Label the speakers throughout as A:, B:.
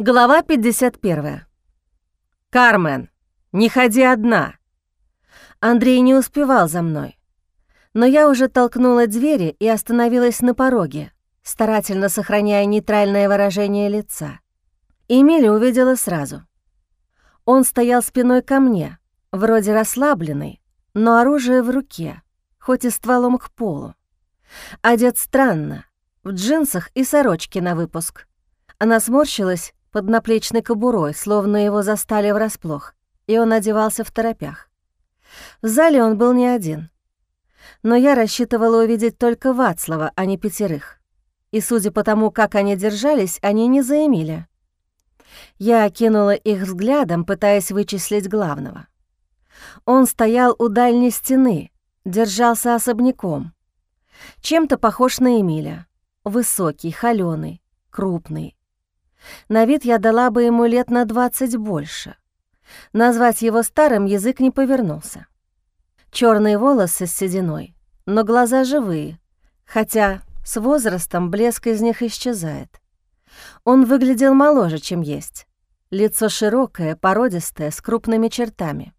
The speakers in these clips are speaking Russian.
A: Глава 51. «Кармен, не ходи одна!» Андрей не успевал за мной. Но я уже толкнула двери и остановилась на пороге, старательно сохраняя нейтральное выражение лица. Эмиля увидела сразу. Он стоял спиной ко мне, вроде расслабленный, но оружие в руке, хоть и стволом к полу. Одет странно, в джинсах и сорочке на выпуск. Она сморщилась под наплечной кобурой, словно его застали врасплох, и он одевался в торопях. В зале он был не один. Но я рассчитывала увидеть только Вацлава, а не пятерых. И судя по тому, как они держались, они не заимели. Я окинула их взглядом, пытаясь вычислить главного. Он стоял у дальней стены, держался особняком. Чем-то похож на Эмиля. Высокий, холёный, крупный, на вид я дала бы ему лет на двадцать больше. Назвать его старым язык не повернулся. Черные волосы с сединой, но глаза живые, хотя с возрастом блеск из них исчезает. Он выглядел моложе, чем есть. Лицо широкое, породистое, с крупными чертами.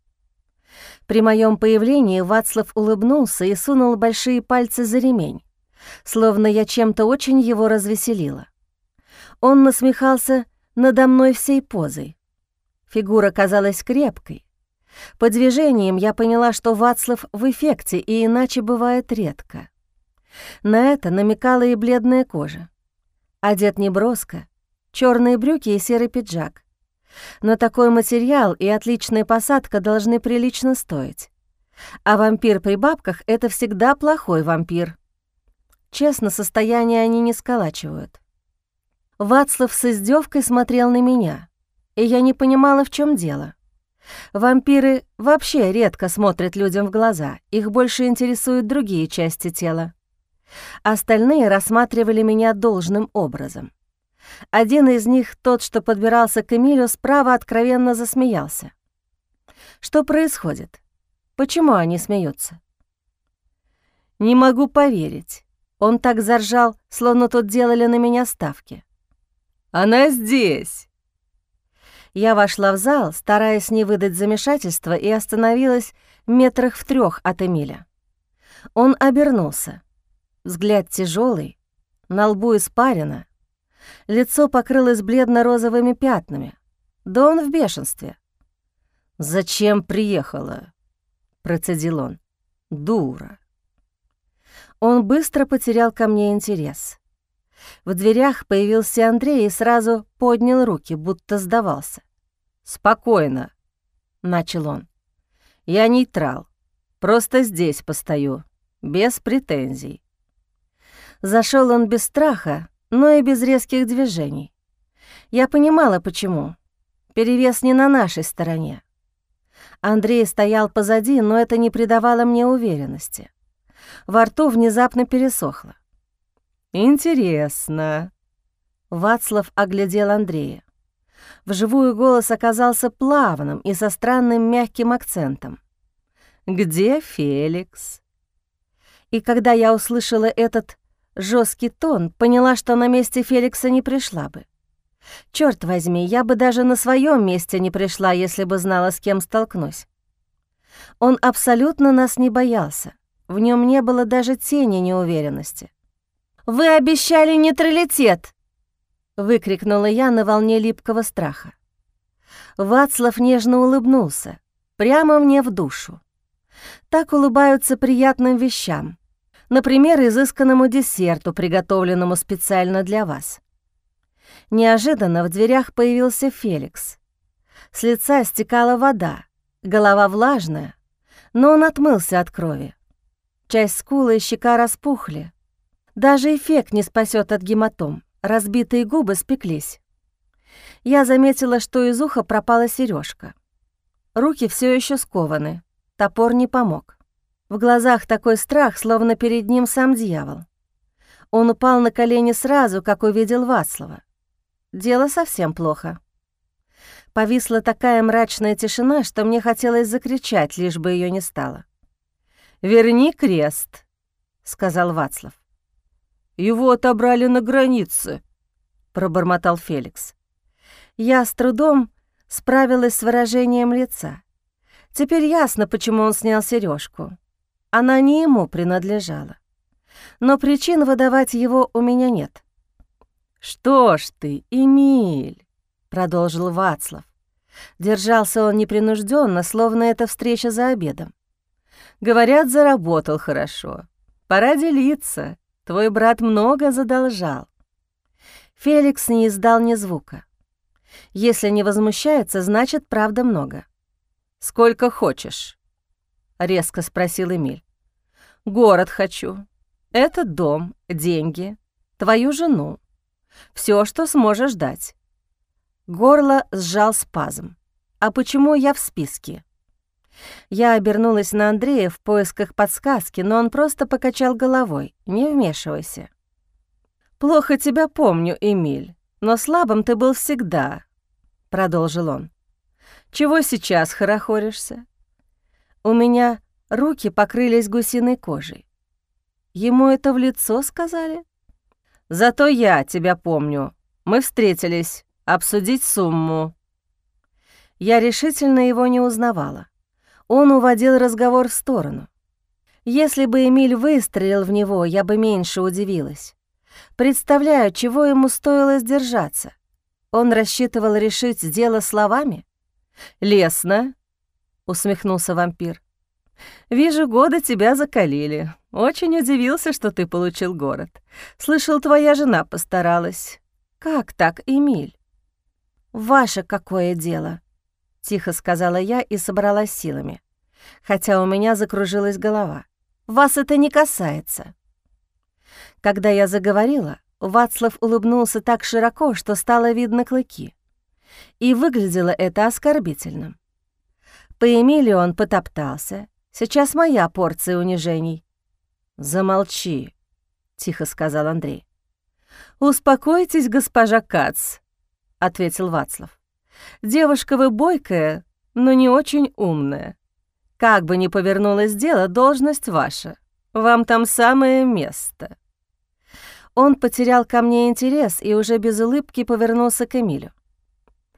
A: При моем появлении Вацлав улыбнулся и сунул большие пальцы за ремень, словно я чем-то очень его развеселила. Он насмехался надо мной всей позой. Фигура казалась крепкой. По движениям я поняла, что Вацлав в эффекте, и иначе бывает редко. На это намекала и бледная кожа. Одет неброско, черные брюки и серый пиджак. Но такой материал и отличная посадка должны прилично стоить. А вампир при бабках — это всегда плохой вампир. Честно, состояние они не сколачивают. Вацлав с издевкой смотрел на меня, и я не понимала, в чем дело. Вампиры вообще редко смотрят людям в глаза, их больше интересуют другие части тела. Остальные рассматривали меня должным образом. Один из них, тот, что подбирался к Эмилю, справа откровенно засмеялся. Что происходит? Почему они смеются? Не могу поверить. Он так заржал, словно тут делали на меня ставки. Она здесь!» Я вошла в зал, стараясь не выдать замешательства, и остановилась метрах в трех от Эмиля. Он обернулся. Взгляд тяжелый, на лбу испарено. Лицо покрылось бледно-розовыми пятнами. Да он в бешенстве. «Зачем приехала?» — процедил он. «Дура». Он быстро потерял ко мне интерес. В дверях появился Андрей и сразу поднял руки, будто сдавался. «Спокойно», — начал он. «Я нейтрал. Просто здесь постою, без претензий». Зашел он без страха, но и без резких движений. Я понимала, почему. Перевес не на нашей стороне. Андрей стоял позади, но это не придавало мне уверенности. Во рту внезапно пересохло. «Интересно». Вацлав оглядел Андрея. Вживую голос оказался плавным и со странным мягким акцентом. «Где Феликс?» И когда я услышала этот жесткий тон, поняла, что на месте Феликса не пришла бы. Черт возьми, я бы даже на своем месте не пришла, если бы знала, с кем столкнусь. Он абсолютно нас не боялся. В нем не было даже тени неуверенности. «Вы обещали нейтралитет!» — выкрикнула я на волне липкого страха. Вацлав нежно улыбнулся, прямо мне в душу. Так улыбаются приятным вещам, например, изысканному десерту, приготовленному специально для вас. Неожиданно в дверях появился Феликс. С лица стекала вода, голова влажная, но он отмылся от крови. Часть скулы и щека распухли, даже эффект не спасет от гематом. Разбитые губы спеклись. Я заметила, что из уха пропала сережка. Руки все еще скованы. Топор не помог. В глазах такой страх, словно перед ним сам дьявол. Он упал на колени сразу, как увидел Васлова. Дело совсем плохо. Повисла такая мрачная тишина, что мне хотелось закричать, лишь бы ее не стало. «Верни крест», — сказал Вацлав. «Его отобрали на границе», — пробормотал Феликс. Я с трудом справилась с выражением лица. Теперь ясно, почему он снял сережку. Она не ему принадлежала. Но причин выдавать его у меня нет. «Что ж ты, Эмиль?» — продолжил Вацлав. Держался он непринужденно, словно это встреча за обедом. «Говорят, заработал хорошо. Пора делиться. Твой брат много задолжал». Феликс не издал ни звука. Если не возмущается, значит, правда много. «Сколько хочешь?» — резко спросил Эмиль. «Город хочу. Этот дом, деньги, твою жену. Все, что сможешь дать». Горло сжал спазм. «А почему я в списке?» Я обернулась на Андрея в поисках подсказки, но он просто покачал головой. «Не вмешивайся». «Плохо тебя помню, Эмиль, но слабым ты был всегда», — продолжил он. «Чего сейчас хорохоришься?» У меня руки покрылись гусиной кожей. Ему это в лицо сказали? «Зато я тебя помню. Мы встретились. Обсудить сумму». Я решительно его не узнавала. Он уводил разговор в сторону. Если бы Эмиль выстрелил в него, я бы меньше удивилась. Представляю, чего ему стоило сдержаться. Он рассчитывал решить дело словами? «Лесно», — усмехнулся вампир. «Вижу, годы тебя закалили. Очень удивился, что ты получил город. Слышал, твоя жена постаралась. Как так, Эмиль?» «Ваше какое дело?» — тихо сказала я и собралась силами, хотя у меня закружилась голова. «Вас это не касается». Когда я заговорила, Вацлав улыбнулся так широко, что стало видно клыки. И выглядело это оскорбительным. По Эмилию он потоптался. Сейчас моя порция унижений. «Замолчи», — тихо сказал Андрей. «Успокойтесь, госпожа Кац», — ответил Вацлав. «Девушка вы бойкая, но не очень умная. Как бы ни повернулось дело, должность ваша. Вам там самое место». Он потерял ко мне интерес и уже без улыбки повернулся к Эмилю.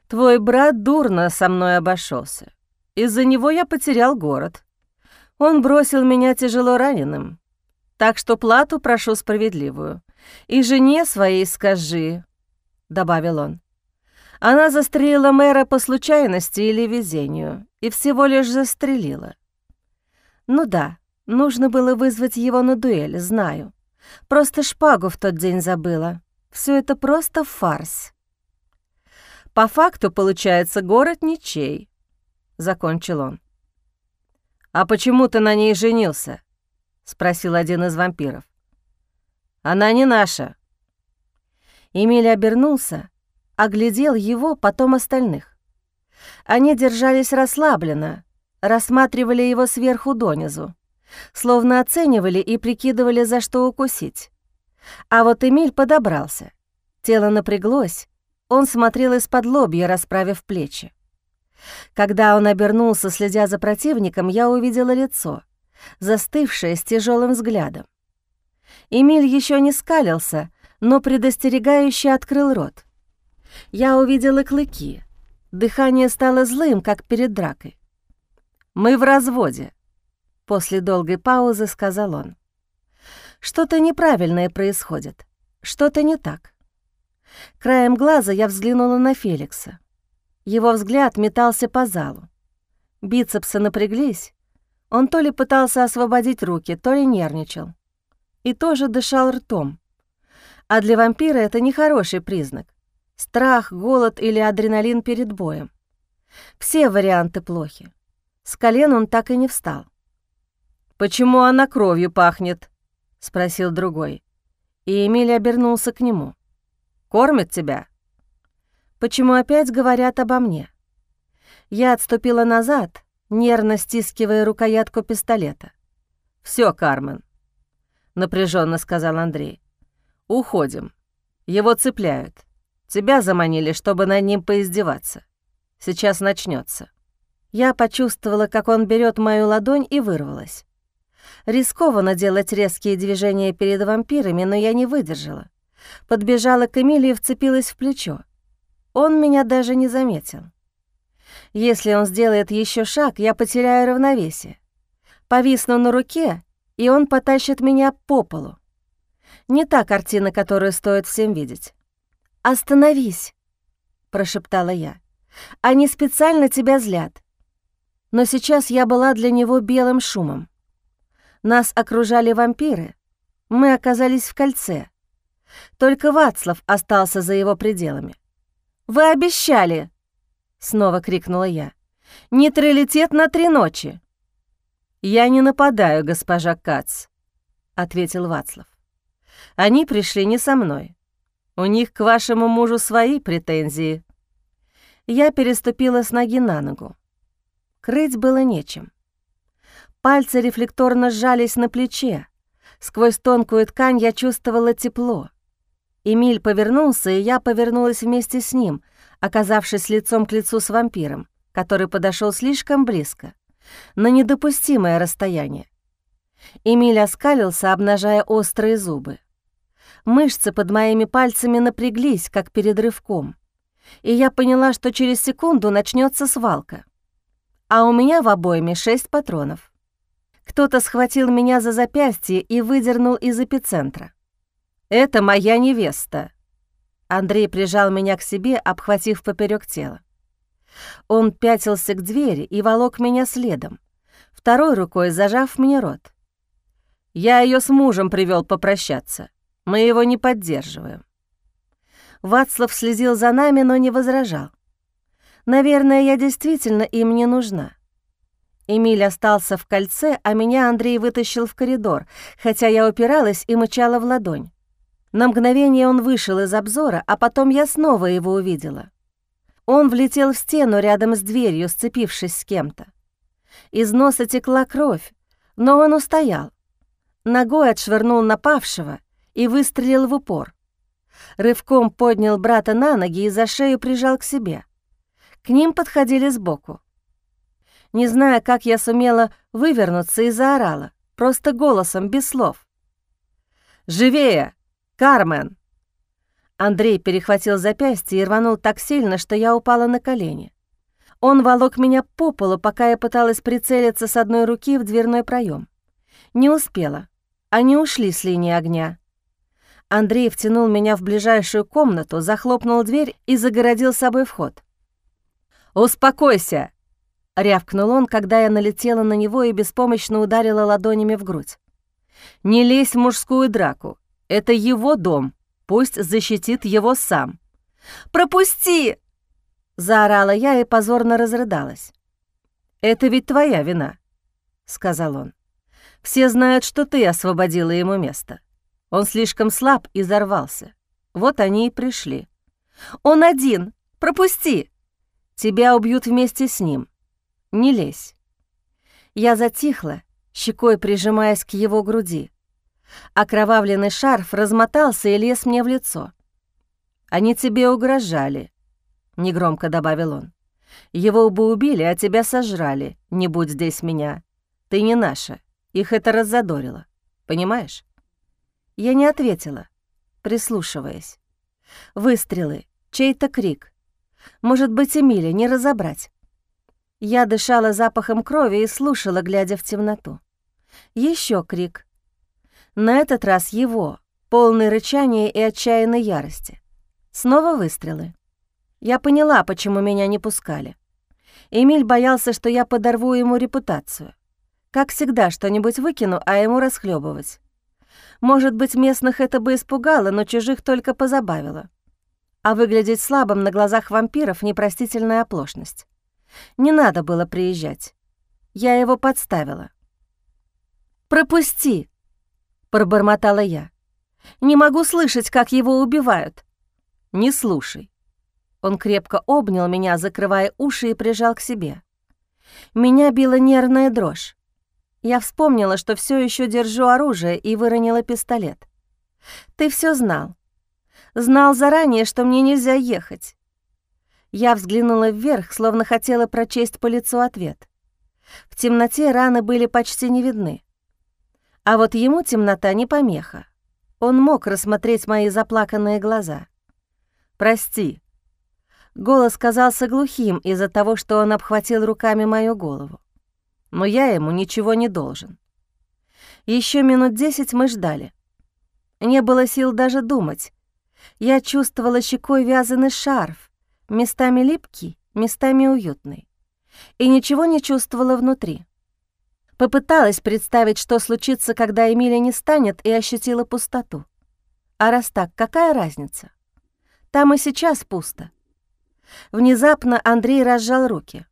A: «Твой брат дурно со мной обошелся. Из-за него я потерял город. Он бросил меня тяжело раненым. Так что плату прошу справедливую. И жене своей скажи», — добавил он. Она застрелила мэра по случайности или везению, и всего лишь застрелила. Ну да, нужно было вызвать его на дуэль, знаю. Просто шпагу в тот день забыла. Все это просто фарс. По факту, получается, город ничей, — закончил он. «А почему ты на ней женился?» — спросил один из вампиров. «Она не наша». Эмиль обернулся, оглядел его, потом остальных. Они держались расслабленно, рассматривали его сверху донизу, словно оценивали и прикидывали, за что укусить. А вот Эмиль подобрался. Тело напряглось, он смотрел из-под лобья, расправив плечи. Когда он обернулся, следя за противником, я увидела лицо, застывшее с тяжелым взглядом. Эмиль еще не скалился, но предостерегающе открыл рот. Я увидела клыки. Дыхание стало злым, как перед дракой. «Мы в разводе», — после долгой паузы сказал он. «Что-то неправильное происходит, что-то не так». Краем глаза я взглянула на Феликса. Его взгляд метался по залу. Бицепсы напряглись. Он то ли пытался освободить руки, то ли нервничал. И тоже дышал ртом. А для вампира это нехороший признак. Страх, голод или адреналин перед боем. Все варианты плохи. С колен он так и не встал. «Почему она кровью пахнет?» — спросил другой. И Эмиль обернулся к нему. «Кормит тебя?» Почему опять говорят обо мне? Я отступила назад, нервно стискивая рукоятку пистолета. Все, Кармен», — напряженно сказал Андрей. «Уходим. Его цепляют. Тебя заманили, чтобы над ним поиздеваться. Сейчас начнется. Я почувствовала, как он берет мою ладонь и вырвалась. Рискованно делать резкие движения перед вампирами, но я не выдержала. Подбежала к Эмилии и вцепилась в плечо. Он меня даже не заметил. Если он сделает еще шаг, я потеряю равновесие. Повисну на руке, и он потащит меня по полу. Не та картина, которую стоит всем видеть. «Остановись!» — прошептала я. «Они специально тебя злят». Но сейчас я была для него белым шумом. Нас окружали вампиры. Мы оказались в кольце. Только Вацлав остался за его пределами. «Вы обещали!» — снова крикнула я. «Нейтралитет на три ночи!» «Я не нападаю, госпожа Кац», — ответил Вацлав. «Они пришли не со мной. У них к вашему мужу свои претензии». Я переступила с ноги на ногу. Крыть было нечем. Пальцы рефлекторно сжались на плече. Сквозь тонкую ткань я чувствовала тепло. Эмиль повернулся, и я повернулась вместе с ним, оказавшись лицом к лицу с вампиром, который подошел слишком близко, на недопустимое расстояние. Эмиль оскалился, обнажая острые зубы. Мышцы под моими пальцами напряглись, как перед рывком, и я поняла, что через секунду начнется свалка. А у меня в обойме шесть патронов. Кто-то схватил меня за запястье и выдернул из эпицентра. «Это моя невеста». Андрей прижал меня к себе, обхватив поперек тела. Он пятился к двери и волок меня следом, второй рукой зажав мне рот. Я ее с мужем привел попрощаться. Мы его не поддерживаем. Вацлав следил за нами, но не возражал. Наверное, я действительно им не нужна. Эмиль остался в кольце, а меня Андрей вытащил в коридор, хотя я упиралась и мычала в ладонь. На мгновение он вышел из обзора, а потом я снова его увидела. Он влетел в стену рядом с дверью, сцепившись с кем-то. Из носа текла кровь, но он устоял. Ногой отшвырнул напавшего и выстрелил в упор. Рывком поднял брата на ноги и за шею прижал к себе. К ним подходили сбоку. Не зная, как я сумела вывернуться и заорала, просто голосом, без слов. «Живее! Кармен!» Андрей перехватил запястье и рванул так сильно, что я упала на колени. Он волок меня по полу, пока я пыталась прицелиться с одной руки в дверной проем. Не успела. Они ушли с линии огня. Андрей втянул меня в ближайшую комнату, захлопнул дверь и загородил собой вход. «Успокойся!» — рявкнул он, когда я налетела на него и беспомощно ударила ладонями в грудь. «Не лезь в мужскую драку. Это его дом. Пусть защитит его сам». «Пропусти!» — заорала я и позорно разрыдалась. «Это ведь твоя вина», — сказал он. «Все знают, что ты освободила ему место. Он слишком слаб и взорвался. Вот они и пришли. Он один! Пропусти!» Тебя убьют вместе с ним. Не лезь. Я затихла, щекой прижимаясь к его груди. Окровавленный шарф размотался и лез мне в лицо. «Они тебе угрожали», — негромко добавил он. «Его бы убили, а тебя сожрали, не будь здесь меня. Ты не наша, их это раззадорило. Понимаешь?» Я не ответила, прислушиваясь. Выстрелы, чей-то крик. Может быть, Эмиля не разобрать. Я дышала запахом крови и слушала, глядя в темноту. Еще крик. На этот раз его, полный рычания и отчаянной ярости. Снова выстрелы. Я поняла, почему меня не пускали. Эмиль боялся, что я подорву ему репутацию. Как всегда, что-нибудь выкину, а ему расхлебывать. Может быть, местных это бы испугало, но чужих только позабавило а выглядеть слабым на глазах вампиров — непростительная оплошность. Не надо было приезжать. Я его подставила. «Пропусти!» — пробормотала я. «Не могу слышать, как его убивают». «Не слушай». Он крепко обнял меня, закрывая уши и прижал к себе. Меня била нервная дрожь. Я вспомнила, что все еще держу оружие и выронила пистолет. «Ты все знал. Знал заранее, что мне нельзя ехать. Я взглянула вверх, словно хотела прочесть по лицу ответ. В темноте раны были почти не видны. А вот ему темнота не помеха. Он мог рассмотреть мои заплаканные глаза. «Прости». Голос казался глухим из-за того, что он обхватил руками мою голову. Но я ему ничего не должен. Еще минут десять мы ждали. Не было сил даже думать. Я чувствовала щекой вязаный шарф, местами липкий, местами уютный. И ничего не чувствовала внутри. Попыталась представить, что случится, когда Эмилия не станет, и ощутила пустоту. А раз так, какая разница? Там и сейчас пусто. Внезапно Андрей разжал руки.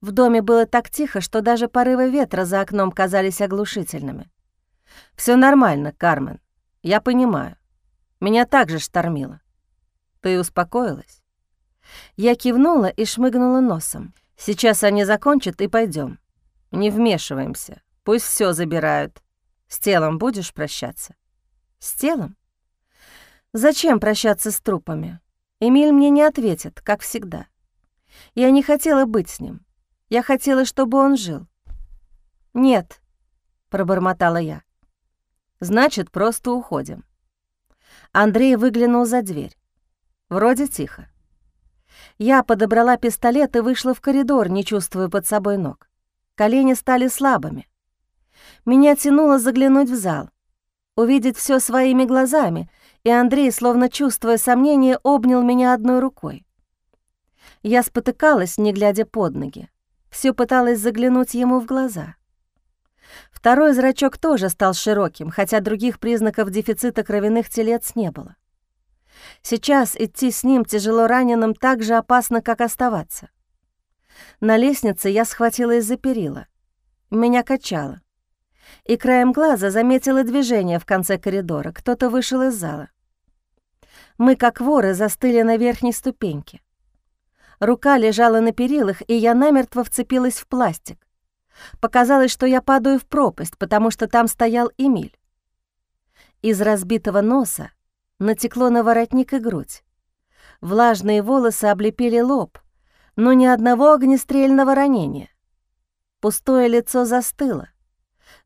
A: В доме было так тихо, что даже порывы ветра за окном казались оглушительными. Все нормально, Кармен. Я понимаю. Меня также штормило. Ты успокоилась?» Я кивнула и шмыгнула носом. «Сейчас они закончат и пойдем. Не вмешиваемся. Пусть все забирают. С телом будешь прощаться?» «С телом?» «Зачем прощаться с трупами?» Эмиль мне не ответит, как всегда. Я не хотела быть с ним. Я хотела, чтобы он жил. «Нет», — пробормотала я. «Значит, просто уходим». Андрей выглянул за дверь. Вроде тихо. Я подобрала пистолет и вышла в коридор, не чувствуя под собой ног. Колени стали слабыми. Меня тянуло заглянуть в зал, увидеть все своими глазами — и Андрей, словно чувствуя сомнение, обнял меня одной рукой. Я спотыкалась, не глядя под ноги. Все пыталась заглянуть ему в глаза. Второй зрачок тоже стал широким, хотя других признаков дефицита кровяных телец не было. Сейчас идти с ним тяжело раненым так же опасно, как оставаться. На лестнице я схватилась за перила. Меня качало. И краем глаза заметила движение в конце коридора. Кто-то вышел из зала. Мы, как воры, застыли на верхней ступеньке. Рука лежала на перилах, и я намертво вцепилась в пластик. Показалось, что я падаю в пропасть, потому что там стоял Эмиль. Из разбитого носа натекло на воротник и грудь. Влажные волосы облепили лоб, но ни одного огнестрельного ранения. Пустое лицо застыло.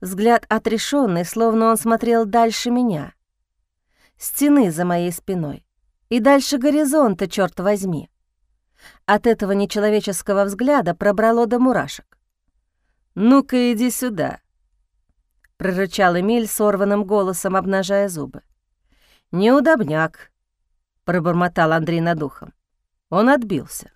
A: Взгляд отрешенный, словно он смотрел дальше меня — стены за моей спиной и дальше горизонта, черт возьми. От этого нечеловеческого взгляда пробрало до мурашек. «Ну-ка, иди сюда», — прорычал Эмиль сорванным голосом, обнажая зубы. «Неудобняк», — пробормотал Андрей над ухом. Он отбился.